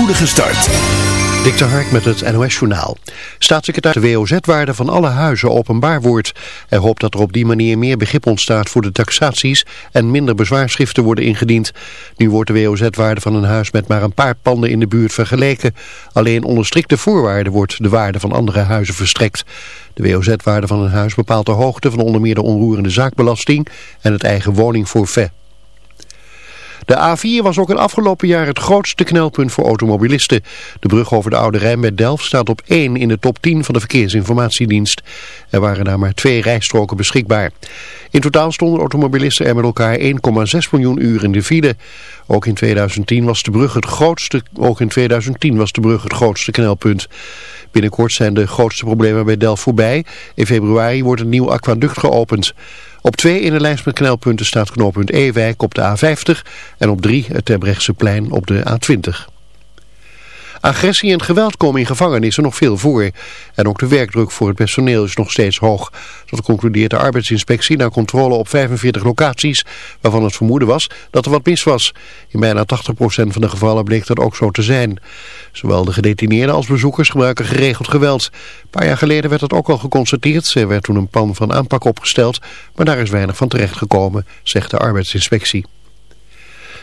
spoedige start. Dik de Hark met het NOS-journaal. Staatssecretaris de WOZ-waarde van alle huizen openbaar wordt. Hij hoopt dat er op die manier meer begrip ontstaat voor de taxaties en minder bezwaarschriften worden ingediend. Nu wordt de WOZ-waarde van een huis met maar een paar panden in de buurt vergeleken. Alleen onder strikte voorwaarden wordt de waarde van andere huizen verstrekt. De WOZ-waarde van een huis bepaalt de hoogte van onder meer de onroerende zaakbelasting en het eigen woningforfait. De A4 was ook het afgelopen jaar het grootste knelpunt voor automobilisten. De brug over de Oude Rijn bij Delft staat op 1 in de top 10 van de Verkeersinformatiedienst. Er waren daar maar twee rijstroken beschikbaar. In totaal stonden automobilisten er met elkaar 1,6 miljoen uur in de file. Ook in 2010 was de brug het grootste, ook in 2010 was de brug het grootste knelpunt. Binnenkort zijn de grootste problemen bij Delft voorbij. In februari wordt een nieuw aquaduct geopend. Op twee in de lijst met knelpunten staat knooppunt Ewijk op de A50 en op drie het Terbrechtseplein op de A20. Agressie en geweld komen in gevangenissen nog veel voor. En ook de werkdruk voor het personeel is nog steeds hoog. Dat concludeert de arbeidsinspectie na controle op 45 locaties... waarvan het vermoeden was dat er wat mis was. In bijna 80% van de gevallen bleek dat ook zo te zijn. Zowel de gedetineerden als bezoekers gebruiken geregeld geweld. Een paar jaar geleden werd dat ook al geconstateerd. Er werd toen een plan van aanpak opgesteld... maar daar is weinig van terechtgekomen, zegt de arbeidsinspectie.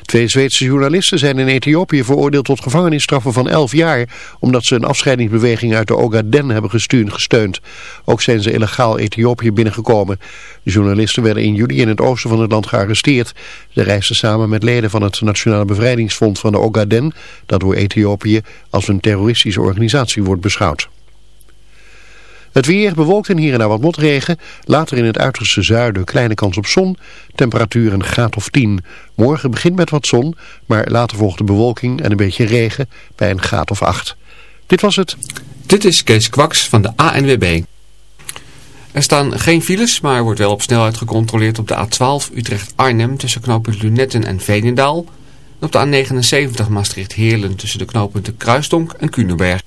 Twee Zweedse journalisten zijn in Ethiopië veroordeeld tot gevangenisstraffen van 11 jaar, omdat ze een afscheidingsbeweging uit de Ogaden hebben gesteund. Ook zijn ze illegaal Ethiopië binnengekomen. De journalisten werden in juli in het oosten van het land gearresteerd. Ze reisden samen met leden van het Nationale Bevrijdingsfront van de Ogaden, dat door Ethiopië als een terroristische organisatie wordt beschouwd. Het weer bewolkt en hier en daar wat motregen. Later in het uiterste zuiden kleine kans op zon. Temperatuur een graad of 10. Morgen begint met wat zon, maar later volgt de bewolking en een beetje regen bij een graad of 8. Dit was het. Dit is Kees Kwaks van de ANWB. Er staan geen files, maar er wordt wel op snelheid gecontroleerd op de A12 Utrecht-Arnhem tussen knooppunt Lunetten en Veenendaal. En op de A79 Maastricht-Heerlen tussen de knooppunten Kruistonk en Kunenberg.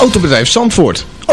Autobedrijf Zandvoort.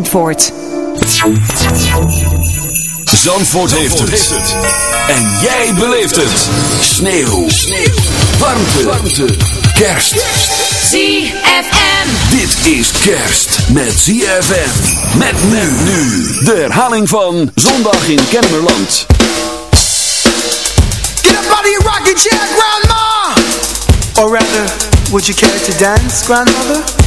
Zandvoort. Zandvoort, heeft, het. En jij beleeft het. Sneeuw. Sneeuw. Warmte. Warmte. Kerst. ZFM. Dit is kerst met ZFM. Met men nu. De herhaling van Zondag in Kennemerland. Get up out of your rocking chair, grandma! Or rather, would you care to dance, grandmother?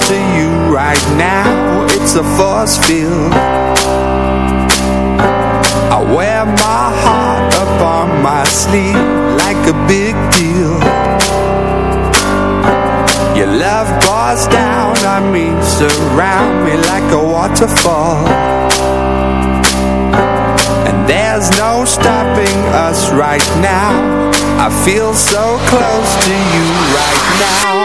To you right now. It's a force field. I wear my heart up on my sleeve Like a big deal. Your love pours down on me Surround me like a waterfall. And there's no stopping us right now. I feel so close to you right now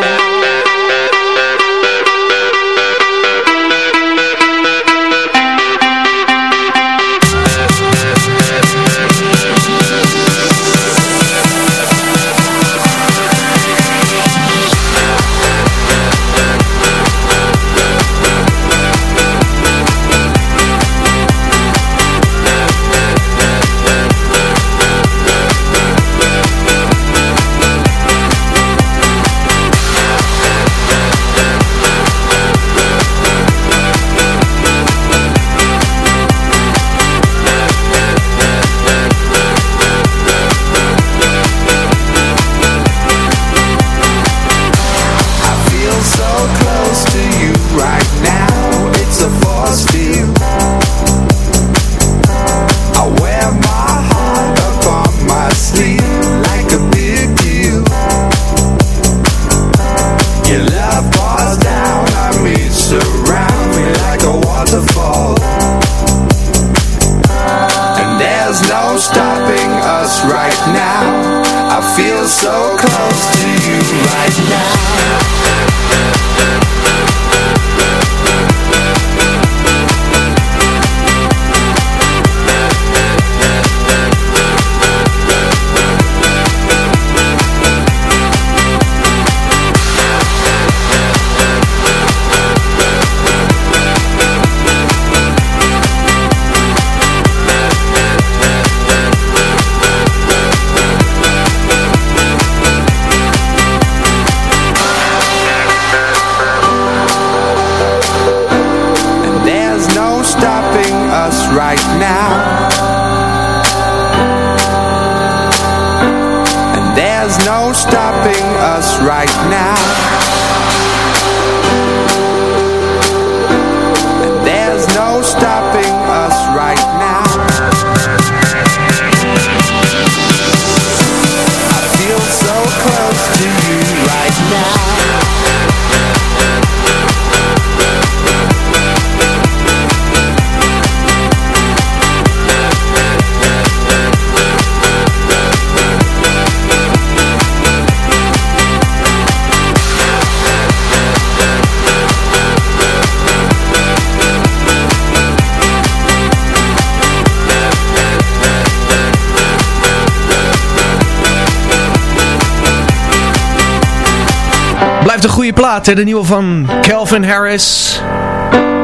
Blijft een goede plaat, hè? de nieuwe van Calvin Harris.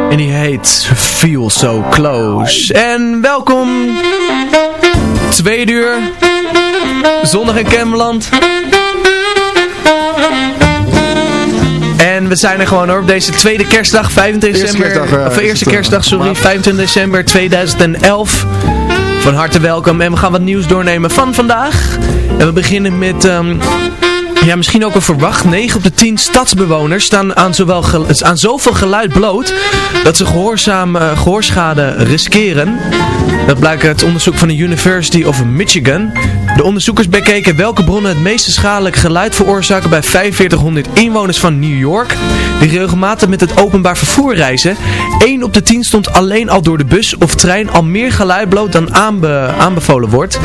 En die heet Feel So Close. En welkom. Tweede uur. Zondag in Kemmerland. En we zijn er gewoon hoor, op deze tweede kerstdag, 25 Eerste december. kerstdag, eh, of is eerste eh, kerstdag, sorry, maand. 25 december 2011. Van harte welkom en we gaan wat nieuws doornemen van vandaag. En we beginnen met... ehm, ja, misschien ook wel verwacht. 9 op de 10 stadsbewoners staan aan, zowel aan zoveel geluid bloot dat ze gehoorzaam, eh, gehoorschade riskeren. Dat blijkt uit onderzoek van de University of Michigan. De onderzoekers bekeken welke bronnen het meeste schadelijk geluid veroorzaken bij 4500 inwoners van New York. Die regelmatig met het openbaar vervoer reizen. 1 op de 10 stond alleen al door de bus of trein al meer geluid bloot dan aanbe- aanbevolen wordt.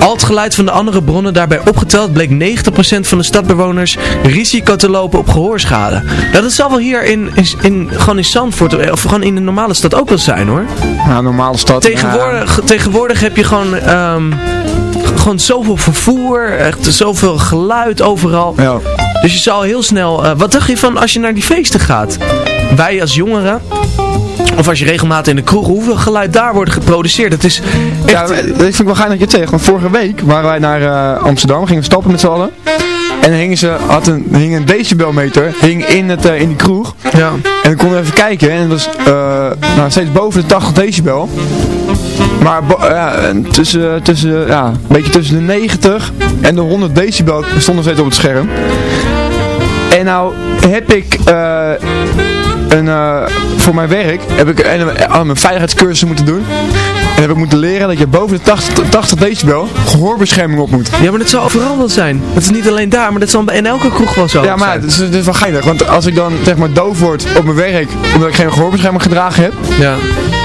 Al het geluid van de andere bronnen daarbij opgeteld bleek 90% van de stadbewoners risico te lopen op gehoorschade. Nou, dat zal wel hier in, in, in, gewoon in Zandvoort, of gewoon in de normale stad ook wel zijn hoor. Ja, normale stad. Tegenwoordig, tegenwoordig heb je gewoon, ehm, gewoon zoveel vervoer, echt zoveel geluid overal. Ja. Dus je zal heel snel... eh, wat dacht je van als je naar die feesten gaat? Wij als jongeren... Of als je regelmatig in de kroeg, hoeveel geluid daar wordt geproduceerd. Het is echt... Ja, dat vind ik wel geinig dat je het zegt. Want vorige week waren wij naar eh, Amsterdam, gingen we stappen met z'n allen. En hingen ze, had een, hing een decibelmeter hing in, het, eh, in die kroeg. ja. En dan konden we even kijken en het was eh, nou, steeds boven de 80 decibel. Maar ja, en tussen, tussen, ja, een beetje tussen de 90 en de 100 decibel stond nog steeds op het scherm. En nou heb ik eh, een, eh, voor mijn werk heb ik een, aan mijn veiligheidscursus moeten doen. En heb ik moeten leren dat je boven de 80, 80 decibel gehoorbescherming op moet. Ja, maar dat zal overal wel zijn. Dat is niet alleen daar, maar dat zal in elke kroeg wel zo Ja, maar het is, het is wel geinig. Want als ik dan zeg maar doof word op mijn werk, omdat ik geen gehoorbescherming gedragen heb, Ja,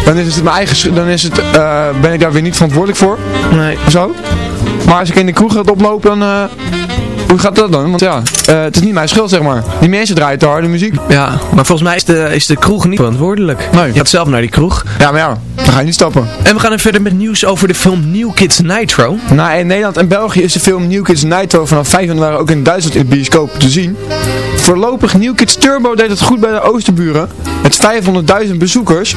dan is het mijn eigen, dan is het, eh, ben ik daar weer niet verantwoordelijk voor. nee. of zo. Maar als ik in de kroeg gaat oplopen, dan... eh, hoe gaat dat dan? Want ja, eh, het is niet mijn schuld, zeg maar. Die mensen draaien te harde muziek. Ja, maar volgens mij is de, is de kroeg niet verantwoordelijk. Nee. Je gaat zelf naar die kroeg. Ja, maar ja, dan ga je niet stappen. En we gaan even verder met nieuws over de film New Kids Nitro. Nou, in Nederland en België is de film New Kids Nitro vanaf 5 januari ook in Duitsland in de bioscoop te zien. Voorlopig New Kids Turbo deed het goed bij de Oosterburen. Met 500.000 bezoekers.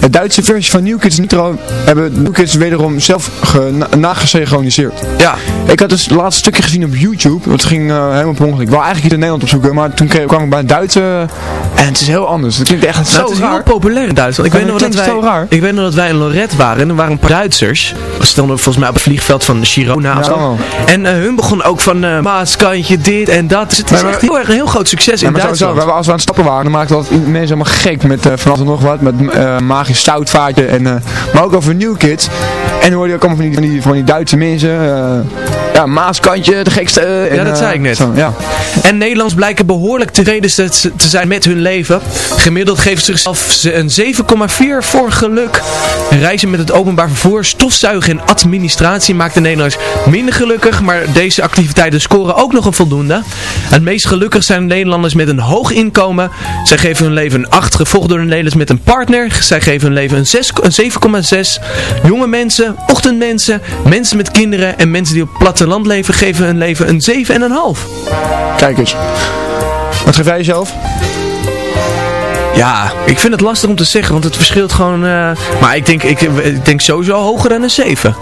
De Duitse versie van New Kids Nitro hebben New Kids wederom zelf ge- na- nagesynchroniseerd. Ja, Ik had dus het laatste stukje gezien op YouTube. Dat ging eh, helemaal per ongeluk. Ik wou eigenlijk iets in Nederland opzoeken, maar toen kwam ik bij een Duitse... En het is heel anders. Het klinkt echt Nou, zo het is raar. heel populair in Duitsland. Ik weet, nog dat wij, zo raar. ik weet nog dat wij in Lorette waren en er waren een paar Duitsers. We stonden volgens mij op het vliegveld van Girona Ja. En eh, hun begon ook van eh maaskantje, dit en dat. Dus het is maar- echt heel erg een heel groot succes Ja, in maar sowieso, Duitsland. we, als we aan het stappen waren, dan maakten dat mensen helemaal gek met uh, van alles en nog wat. Met magisch stoutvaartje. En, eh, maar ook over New Kids. En dan hoorde je ook allemaal van die, van die, van die Duitse mensen. eh, ja, Maaskantje, de gekste. eh, en, Ja, dat zei ik net. zo, ja. En Nederlands blijken behoorlijk tevreden te te zijn met hun leven. Gemiddeld geven ze zichzelf een 7,4 voor geluk. Reizen met het openbaar vervoer, stofzuigen en administratie maakt de Nederlanders minder gelukkig. Maar deze activiteiten scoren ook nog een voldoende. Het meest gelukkig zijn de Nederlanders met een hoog inkomen. Zij geven hun leven een 8, gevolgd door de Nederlanders met een partner. Zij geven hun leven een, 6 een 7,6. Jonge mensen, ochtendmensen, mensen met kinderen en mensen die op het platteland leven geven hun leven een 7,5. Kijk eens. Wat geef jij jezelf? Ja, ik vind het lastig om te zeggen, want het verschilt gewoon... eh, maar ik denk, ik, ik denk sowieso hoger dan een 7. Ik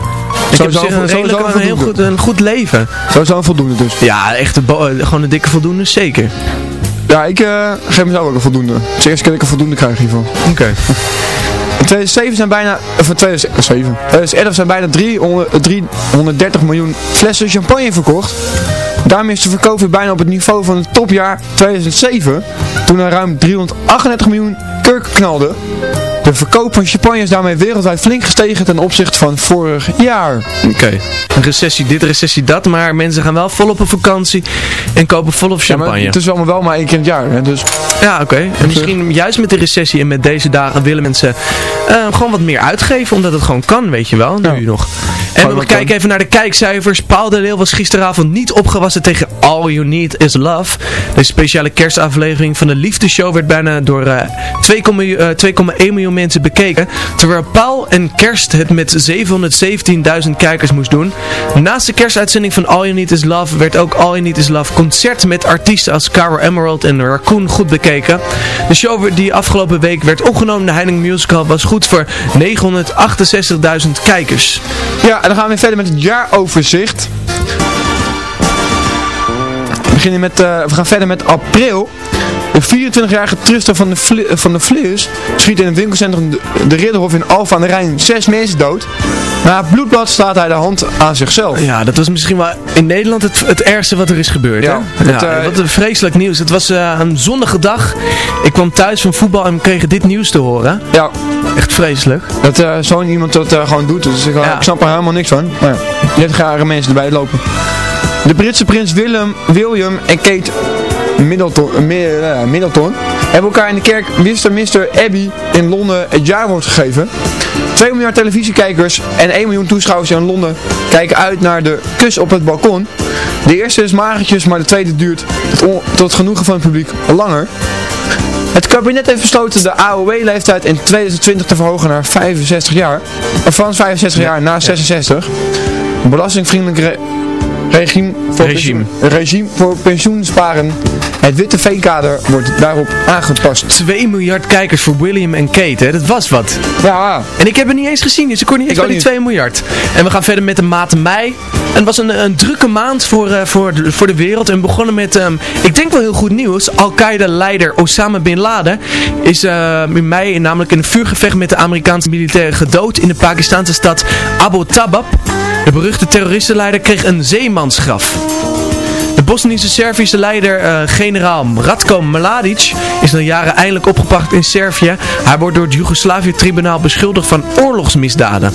heb Sowieso- op zich een, redelijk, een een, heel goed, een goed leven. Sowieso een voldoende dus. Ja, echt een eh, gewoon een dikke voldoende, zeker. Ja, ik eh, geef mezelf ook een voldoende. Het is de eerste keer dat ik een voldoende krijg hiervan. Oké. In 2007 zijn bijna, of in 2007, 2011 zijn bijna 300, 330 miljoen flessen champagne verkocht. Daarmee is de verkoop weer bijna op het niveau van het topjaar 2007, toen er ruim 338 miljoen kurken knalden. De verkoop van champagne is daarmee wereldwijd flink gestegen ten opzichte van vorig jaar. Oké. Een recessie dit, recessie dat, maar mensen gaan wel volop op vakantie en kopen volop Ja, champagne. het is allemaal wel maar één keer in het jaar, hè, dus Ja, oké. En misschien juist met de recessie en met deze dagen willen mensen eh, gewoon wat meer uitgeven, omdat het gewoon kan, weet je wel, nu Ja. nog. En we kijken even naar de kijkcijfers. Paul de Leeuw was gisteravond niet opgewassen tegen All You Need Is Love. Deze speciale kerstaflevering van de Liefdeshow werd bijna door eh, 2,1 eh, 2,1 miljoen mensen bekeken. Terwijl Paul en Kerst het met 717.000 kijkers moest doen. Naast de kerstuitzending van All You Need Is Love werd ook All You Need Is Love concert met artiesten als Caro Emerald en Raccoon goed bekeken. De show die afgelopen week werd opgenomen de Heining Musical was goed voor 968.000 kijkers. Ja, en dan gaan we weer verder met het jaaroverzicht. We, beginnen met, eh, we gaan verder met april. De 24-jarige Tristan van de, eh, van de Vleers schiet in het winkelcentrum de, de Ridderhof in Alphen aan de Rijn zes mensen dood. Na het bloedbad slaat hij de hand aan zichzelf. Ja, dat was misschien wel in Nederland het, het ergste wat er is gebeurd. Ja, hè? het, ja, eh, wat een vreselijk nieuws. Het was eh, een zonnige dag. Ik kwam thuis van voetbal en we kregen dit nieuws te horen. Ja, Echt vreselijk. dat eh, zo'n iemand dat gewoon doet. Dus ik, Ja. ik snap er helemaal niks van. Maar ja, net mensen erbij lopen. De Britse prins Willem, William en Kate Middleton, eh, Mi- Middleton hebben elkaar in de kerk Mr. Abbey in Londen het jaarwoord gegeven. 2 miljard televisiekijkers en 1 miljoen toeschouwers in Londen kijken uit naar de kus op het balkon. De eerste is magertjes, maar de tweede duurt tot, genoegen van het publiek langer. Het kabinet heeft besloten de AOW-leeftijd in 2020 te verhogen naar 65 jaar. Of van 65 jaar naar 66. Een belastingvriendelijk re- regime, voor Regime. Pensioen, regime voor pensioensparen Het witte veenkader wordt daarop aangepast. 2 miljard kijkers voor William en Kate, hè? Dat was wat. Ja, En ik heb het niet eens gezien, dus ik kon niet eens Ik bij die niet. 2 miljard. En we gaan verder met de maand mei. En het was een, een drukke maand voor, eh, voor, de, voor de wereld. En we begonnen met, ehm, ik denk wel heel goed nieuws. Al-Qaeda-leider Osama Bin Laden is eh, in mei namelijk in een vuurgevecht met de Amerikaanse militairen gedood in de Pakistanse stad Abu Tabab. De beruchte terroristenleider kreeg een zeemansgraf. De Bosnische Servische leider eh, generaal Ratko Mladic is na jaren eindelijk opgepakt in Servië. Hij wordt door het Joegoslavië-tribunaal beschuldigd van oorlogsmisdaden.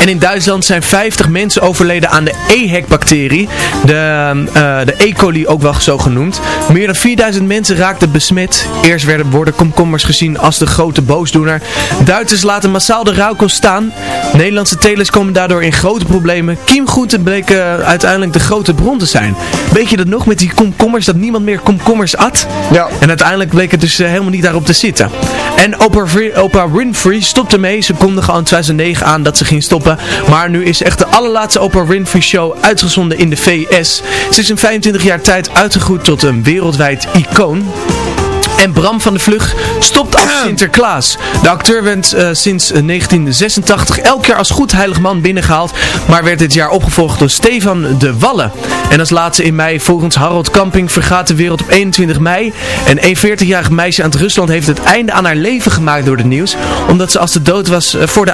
En in Duitsland zijn 50 mensen overleden aan de EHEC-bacterie, de, eh, de E. coli ook wel zo genoemd. Meer dan 4000 mensen raakten besmet. Eerst werden worden komkommers gezien als de grote boosdoener. Duitsers laten massaal de rauwkost staan. Nederlandse telers komen daardoor in grote problemen. Kiemgroenten bleken uiteindelijk de grote bron te zijn. Weet je dat nog met die komkommers, dat niemand meer komkommers at? Ja. En uiteindelijk bleek het dus eh, helemaal niet daarop te zitten. En Oprah, Winfrey stopte mee. Ze kondigde al in 2009 aan dat ze ging stoppen. Maar nu is echt de allerlaatste Oprah Winfrey show uitgezonden in de VS. Ze is in 25 jaar tijd uitgegroeid tot een wereldwijd icoon. En Bram van de Vlug stopt als Sinterklaas. De acteur werd eh, sinds eh, 1986 elk jaar als goed heilig man binnengehaald, maar werd dit jaar opgevolgd door Stefan de Wallen. En als laatste in mei, volgens Harold Camping, vergaat de wereld op 21 mei. En een 40-jarig meisje uit Rusland heeft het einde aan haar leven gemaakt door het nieuws, omdat ze als de dood was eh, voor de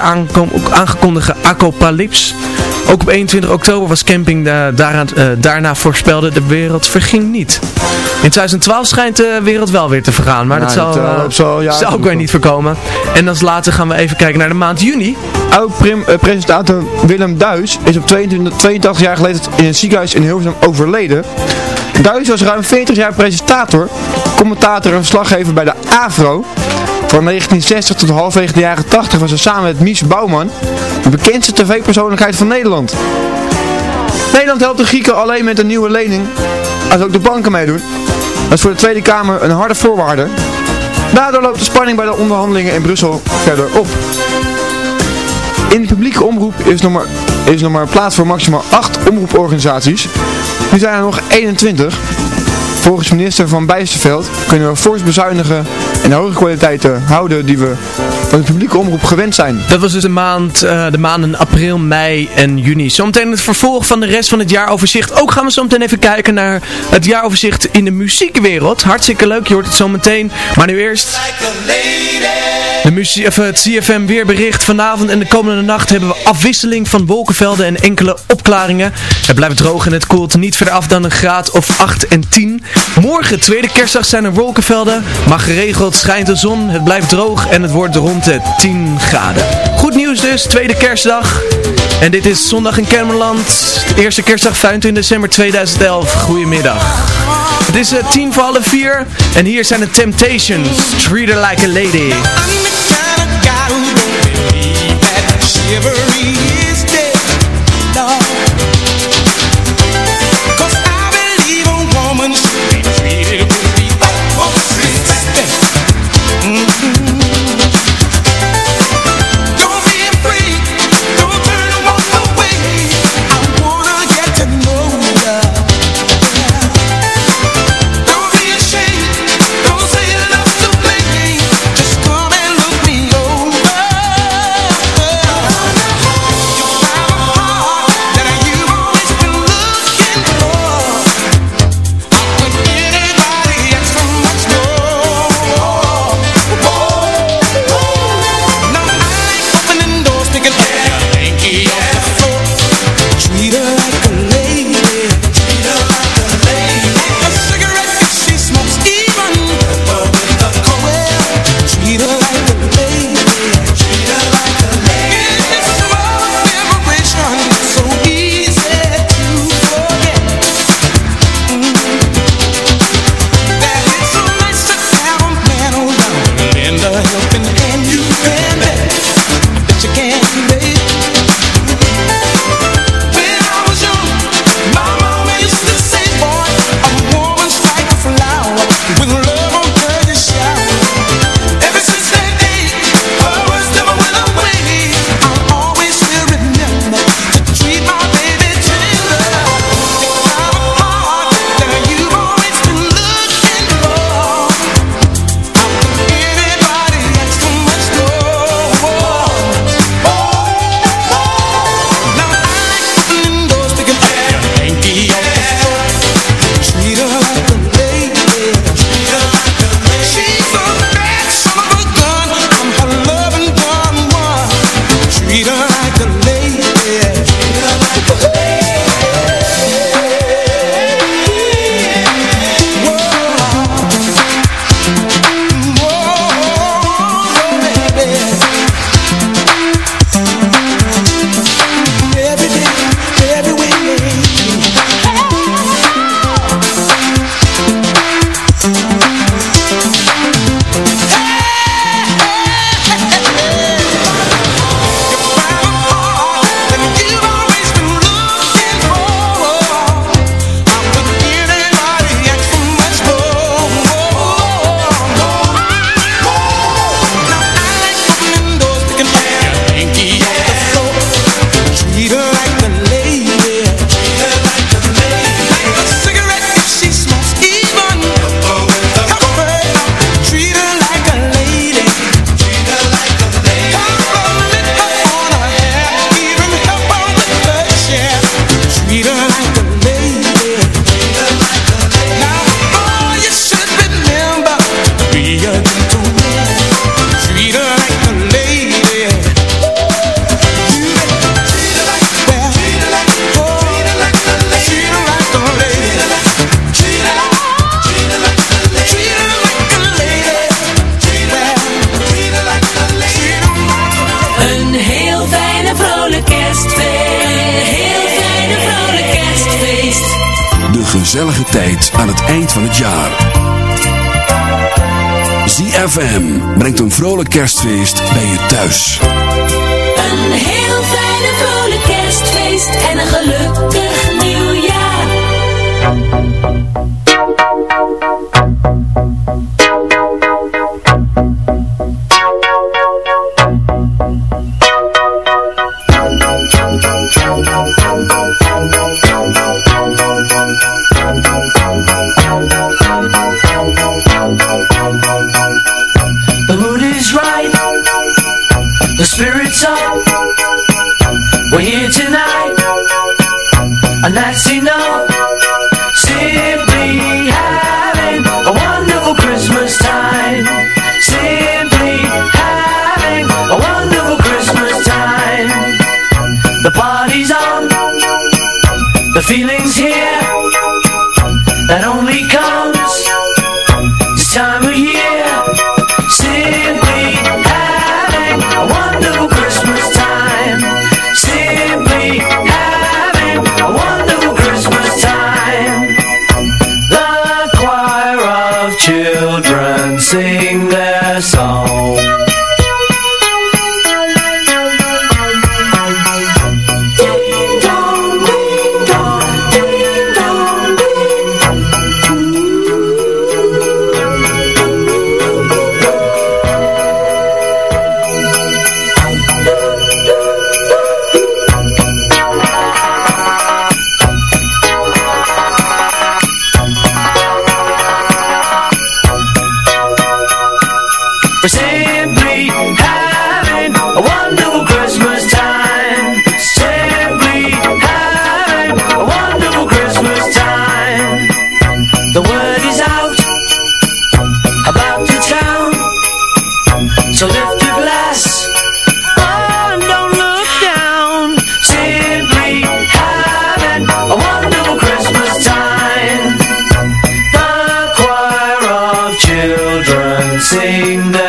aangekondigde apocalyps. Ook op 21 oktober was Camping daaraan, eh, daarna voorspelde, de wereld verging niet. In 2012 schijnt de wereld wel weer te vergaan, maar Ja, dat zal, eh, eh, ja, zal ook weer niet voorkomen. En als later gaan we even kijken naar de maand juni. Oud-presentator Willem Duis is op 22, 82 jaar geleden in een ziekenhuis in Hilversum overleden. Duis was ruim 40 jaar presentator, commentator en verslaggever bij de AVRO. Van 1960 tot halverwege de jaren 80 was hij samen met Mies Bouwman de bekendste tv-persoonlijkheid van Nederland. Nederland helpt de Grieken alleen met een nieuwe lening, als ook de banken meedoen. Dat is voor de Tweede Kamer een harde voorwaarde. Daardoor loopt de spanning bij de onderhandelingen in Brussel verder op. In de publieke omroep is nog maar, is nog maar plaats voor maximaal 8 omroeporganisaties. Nu zijn er nog 21. Volgens minister Van Bijsterveld kunnen we fors bezuinigen en de hoge kwaliteiten houden die we van de publieke omroep gewend zijn. Dat was dus de, maand, eh, de maanden april, mei en juni. Zometeen het vervolg van de rest van het jaaroverzicht. Ook gaan we zometeen even kijken naar het jaaroverzicht in de muziekwereld. Hartstikke leuk, je hoort het zometeen. Maar nu eerst... De muzie- of het CFM weerbericht. Vanavond en de komende nacht hebben we afwisseling van wolkenvelden en enkele opklaringen. Het blijft droog en het koelt niet verder af dan een graad of 8 en 10. Morgen, tweede kerstdag, zijn er wolkenvelden. Maar geregeld schijnt de zon, het blijft droog en het wordt rond de 10 graden. Goed nieuws dus, tweede kerstdag. En dit is zondag in Kermeland. Eerste kerstdag 25 december 2011. Goedemiddag. Het is eh, tien voor half vier. En hier zijn de Temptations. Treat her like a lady. Sing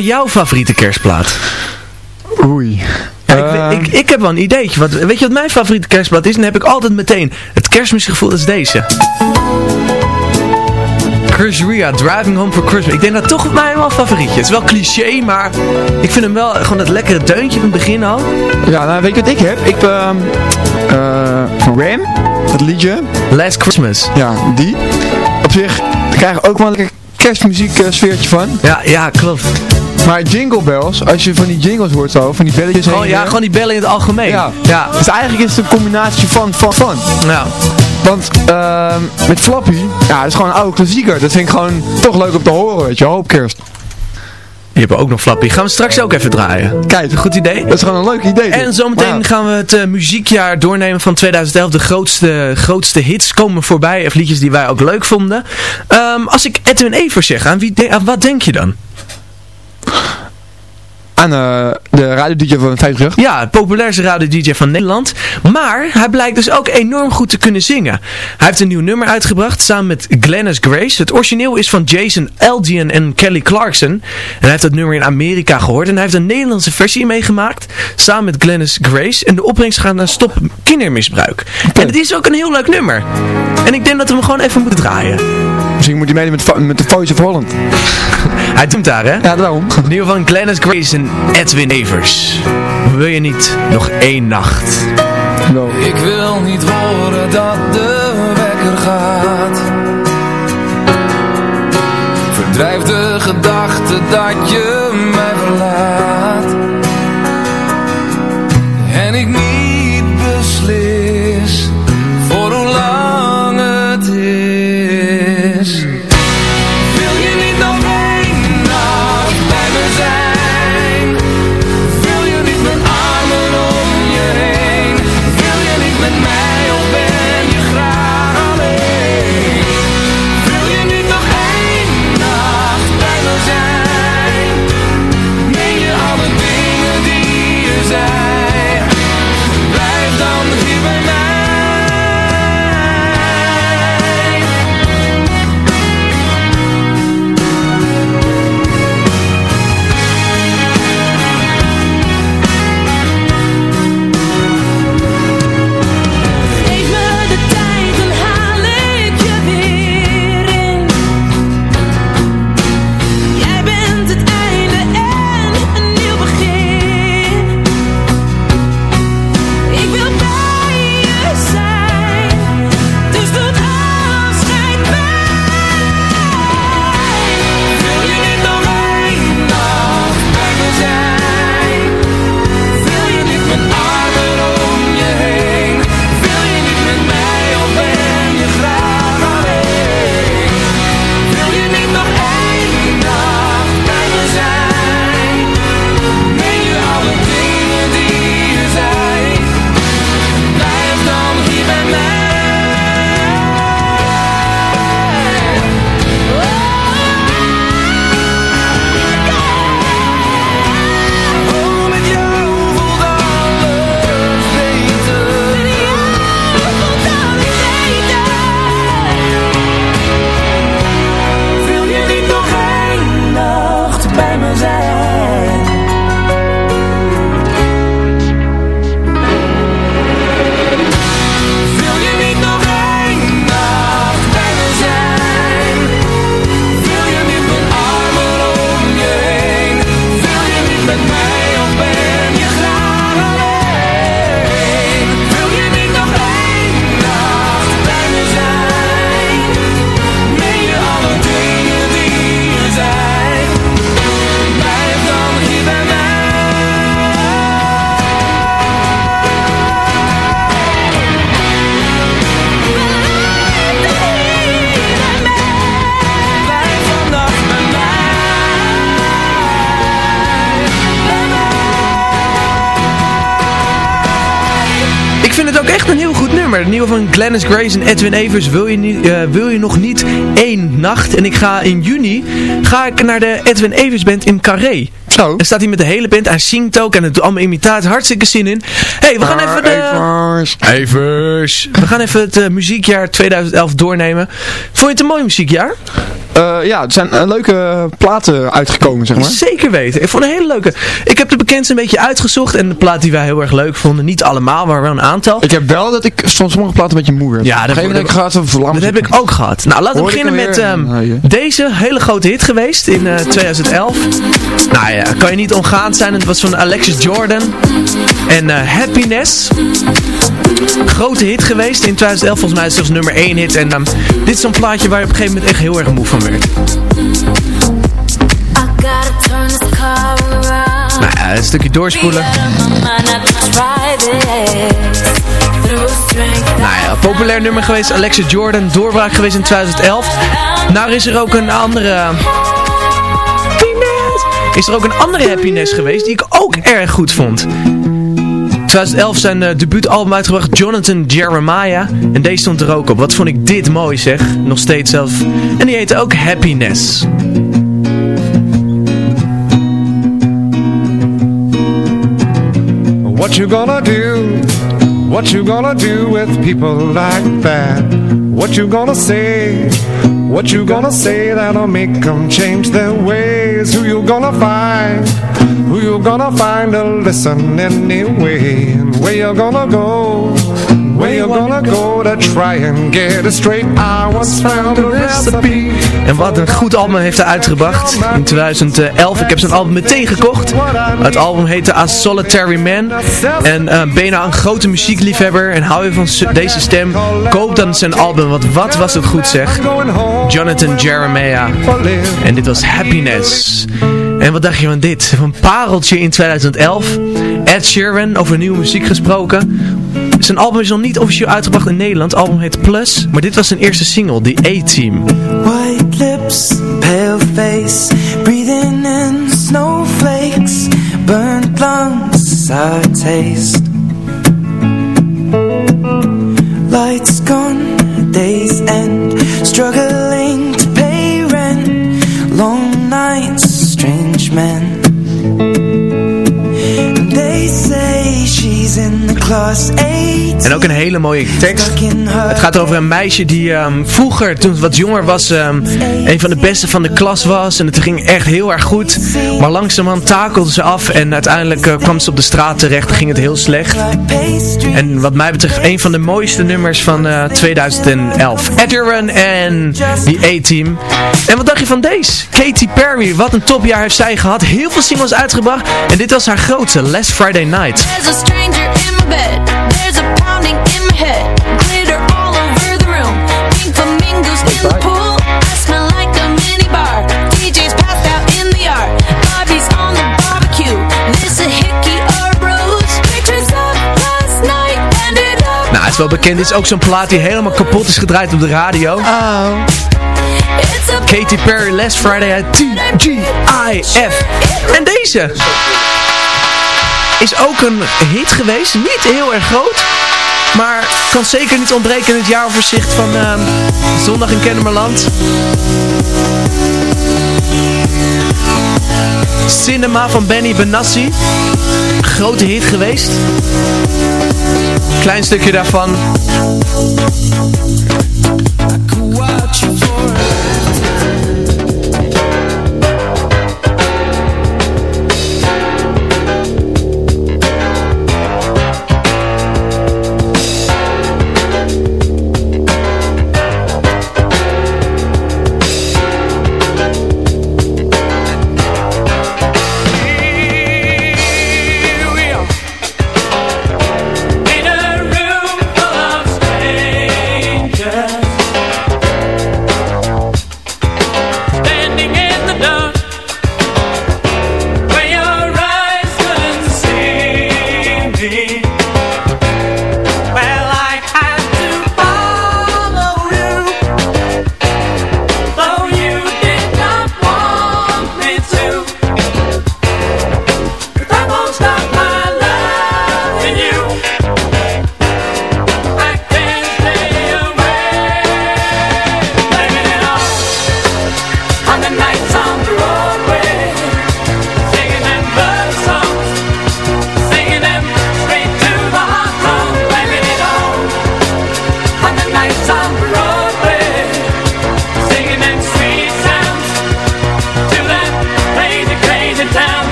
nou jouw favoriete kerstplaat? Oei. Ja, ik, Ehm, ik, ik heb wel een ideetje. Wat, weet je wat mijn favoriete kerstplaat is? Dan heb ik altijd meteen het kerstmisgevoel dat is deze. Chris Ria, Driving Home for Christmas. Ik denk dat toch mijn wel favorietje. Het is wel cliché, maar ik vind hem wel gewoon dat lekkere deuntje in het begin al. Ja, nou weet je wat ik heb? Ik heb ehm, eh, van Ram, dat liedje. Last Christmas. Ja, die. Op zich, daar krijg je ook wel een lekker kerstmuziek sfeertje van. Ja, ja, klopt. Maar Jingle Bells, als je van die jingles hoort zo, van die belletjes Gewoon, ja, gewoon die bellen in het algemeen. Ja. ja. Dus eigenlijk is het een combinatie van, van, van. Ja. Want ehm, met Flappy, ja, dat is gewoon een oude klassieker. Dat vind ik gewoon toch leuk om te horen, weet je, hoop kerst. Je hebt ook nog Flappy. Gaan we straks ook even draaien. Kijk, Goed idee. dat is gewoon een leuk idee. En zometeen Maar gaan we het eh, muziekjaar doornemen van 2011. De grootste, grootste hits komen voorbij. Of liedjes die wij ook leuk vonden. Ehm, als ik Edwin Evers zeg, aan, wie de- aan wat denk je dan? Aan eh, de radio-dj van 50 Ja, het populairste radio-dj van Nederland. Maar hij blijkt dus ook enorm goed te kunnen zingen. Hij heeft een nieuw nummer uitgebracht samen met Glennis Grace. Het origineel is van Jason Aldean en Kelly Clarkson. En hij heeft dat nummer in Amerika gehoord. En hij heeft een Nederlandse versie meegemaakt. Samen met Glennis Grace. En de opbrengst gaat naar Stop Kindermisbruik. En het is ook een heel leuk nummer. En ik denk dat we hem gewoon even moeten draaien. Misschien moet hij meedoen met, met de Voice of Holland. Hij doet daar, hè? Ja, daarom. Nieuw van Glennis Grace en Edwin Evers. Wil je niet nog één nacht? Ik wil niet horen dat de wekker gaat Verdrijf de gedachte dat je mij verlaat En ik niet beslis voor hoe lang het is Het nieuwe van Glennis Grace en Edwin Evers. Wil je, niet, eh, wil je nog niet één nacht? En ik ga in juni ga ik naar de Edwin Evers band in Carré. Zo. En staat hij met de hele band. Hij zingt ook en het doet allemaal imitaties. Hartstikke zin in. hey, we gaan Ah, even de... Evers. We gaan even het eh, muziekjaar 2011 doornemen. Vond je het een mooi muziekjaar? Eh, ja, er zijn eh, leuke platen uitgekomen, zeg maar. Zeker weten. Ik vond een hele leuke. Ik heb de bekendste een beetje uitgezocht. En de plaat die wij heel erg leuk vonden. Niet allemaal, maar wel een aantal. Ik heb wel dat ik van sommige platen een beetje moe werd. Ja, dat- Op een gehad van Dat heb ik ook gehad. Nou, laten we beginnen met ehm, deze hele grote hit geweest in eh, 2011. Nou ja, kan je niet ongaan zijn. Het was van Alexis Jordan. En eh, Happiness. Grote hit geweest in 2011. Volgens mij is het zelfs nummer 1 hit. En ehm, dit is zo'n plaatje waar je op een gegeven moment echt heel erg moe van werd. Nou ja, een stukje doorspoelen. Nou ja, populair nummer geweest. Alexis Jordan, doorbraak geweest in 2011. Nou is er ook een andere... Is er ook een andere happiness geweest die ik ook erg goed vond. 2011 zijn uh, debuutalbum uitgebracht, Jonathan Jeremiah. En deze stond er ook op. Wat vond ik dit mooi zeg. Nog steeds zelf. En die heette ook Happiness. What you gonna do? What you gonna do with people like that? What you gonna say? What you gonna say that'll make them change their Who you gonna find? Who you gonna find to listen anyway? And where you gonna go? Get straight? I found recipe. En wat een goed album heeft hij uitgebracht in 2011. Ik heb zijn album meteen gekocht. Het album heette A Solitary Man. En uh, ben je nou een grote muziekliefhebber en hou je van deze stem, koop dan zijn album. Want wat was het goed zeg. Jonathan Jeremiah. En dit was Happiness. En wat dacht je van dit? Een pareltje in 2011. Ed Sheeran, over nieuwe muziek gesproken. Zijn album is nog niet officieel uitgebracht in Nederland. Het album heet Plus. Maar dit was zijn eerste single, The A-Team. White lips, pale face Breathing in snowflakes Burnt lungs, sour taste Lights gone, days end Struggling En ook een hele mooie tekst. Het gaat over een meisje die um, vroeger, toen het wat jonger was, um, een van de beste van de klas was. En het ging echt heel erg goed. Maar langzamerhand takelde ze af en uiteindelijk uh, kwam ze op de straat terecht. Dan ging het heel slecht. En wat mij betreft een van de mooiste nummers van uh, 2011. Ed Sheeran en die A-Team. En wat dacht je van deze? Katy Perry, wat een topjaar heeft zij gehad. Heel veel singles uitgebracht. En dit was haar grootste, Last Friday Night. There's a stranger in my bed. There's a pounding in my head. Glitter all over the room. Pink flamingos in the pool. I smell like a mini bar. DJ's passed out in the yard. Bobby's on the barbecue. This a hickey or rose. Pictures of last night ended up. Nou, het is wel bekend. Dit is ook zo'n plaat die helemaal kapot is gedraaid op de radio. Oh. Katy Perry, Last Friday T-G-I-F. En deze is ook een hit geweest. Niet heel erg groot. Maar kan zeker niet ontbreken in het jaaroverzicht van ehm, Zondag in Kennemerland. Cinema van Benny Benassi. Grote hit geweest. Klein stukje daarvan.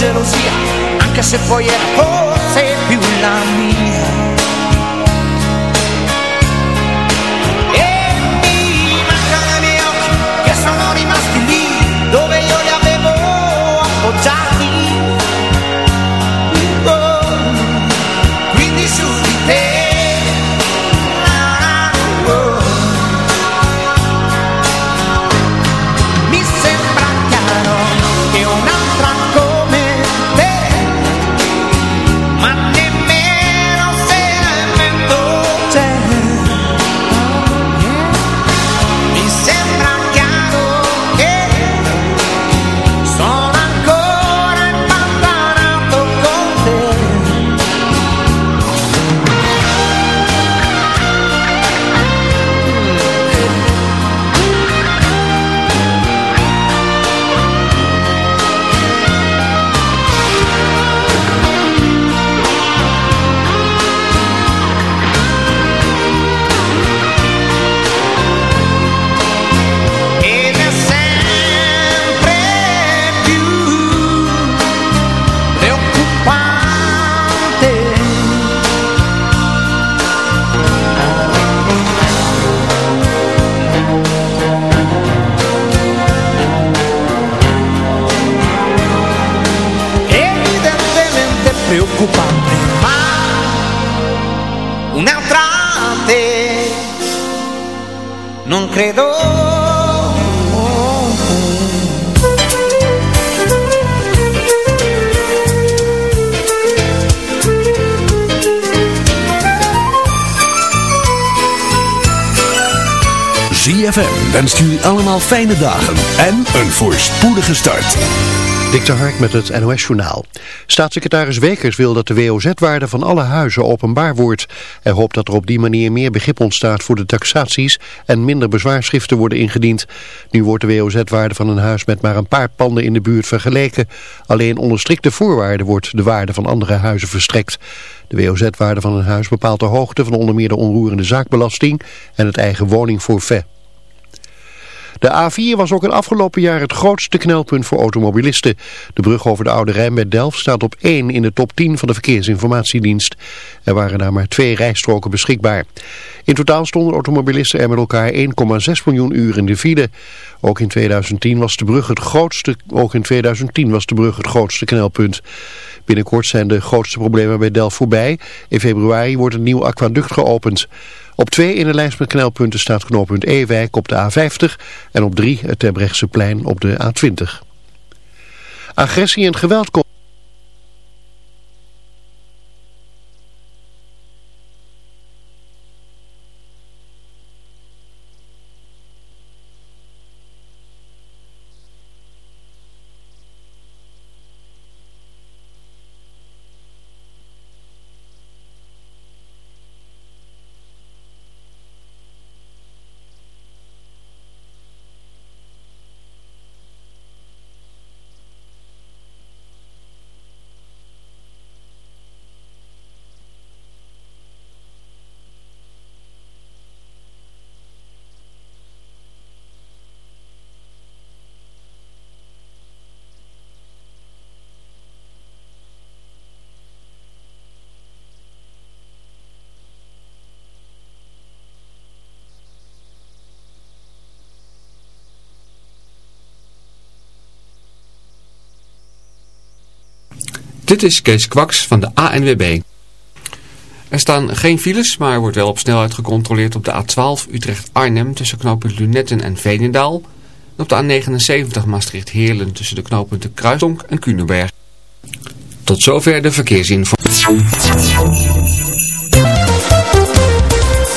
Gelosia, anche se poi era forse più la fijne dagen en een voorspoedige start. Dik de Hark met het NOS-journaal. Staatssecretaris Wekers wil dat de WOZ-waarde van alle huizen openbaar wordt. Hij hoopt dat er op die manier meer begrip ontstaat voor de taxaties en minder bezwaarschriften worden ingediend. Nu wordt de WOZ-waarde van een huis met maar een paar panden in de buurt vergeleken. Alleen onder strikte voorwaarden wordt de waarde van andere huizen verstrekt. De WOZ-waarde van een huis bepaalt de hoogte van onder meer de onroerende zaakbelasting en het eigen woningforfait. De A4 was ook het afgelopen jaar het grootste knelpunt voor automobilisten. De brug over de Oude Rijn bij Delft staat op 1 in de top 10 van de Verkeersinformatiedienst. Er waren daar maar twee rijstroken beschikbaar. In totaal stonden automobilisten er met elkaar 1,6 miljoen uur in de file. Ook in 2010 was de brug het grootste, ook in 2010 was de brug het grootste knelpunt. Binnenkort zijn de grootste problemen bij Delft voorbij. In februari wordt een nieuw aquaduct geopend. Op 2 in de lijst met knelpunten staat knooppunt Ewijk op de A50 en op 3 het Terbrechtseplein op de A20. Agressie en geweld Dit is Kees Kwaks van de ANWB. Er staan geen files, maar er wordt wel op snelheid gecontroleerd op de A12 Utrecht-Arnhem tussen knooppunt Lunetten en Veenendaal. En op de A79 Maastricht-Heerlen tussen de knooppunten Kruisdonk en Kunenberg. Tot zover de verkeersinformatie.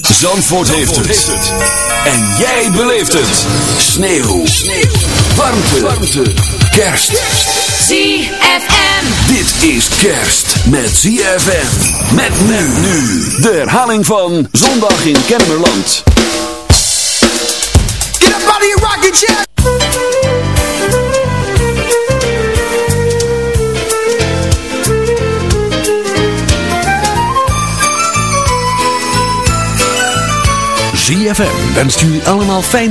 Zandvoort, heeft, het. En jij beleeft het. Sneeuw. Sneeuw. Warmte. Warmte. Kerst. ZFM. Dit is kerst met ZFM. Met nu nu. De herhaling van Zondag in Kennemerland. Get up out of your rocking chair. ZFM wenst jullie allemaal fijne...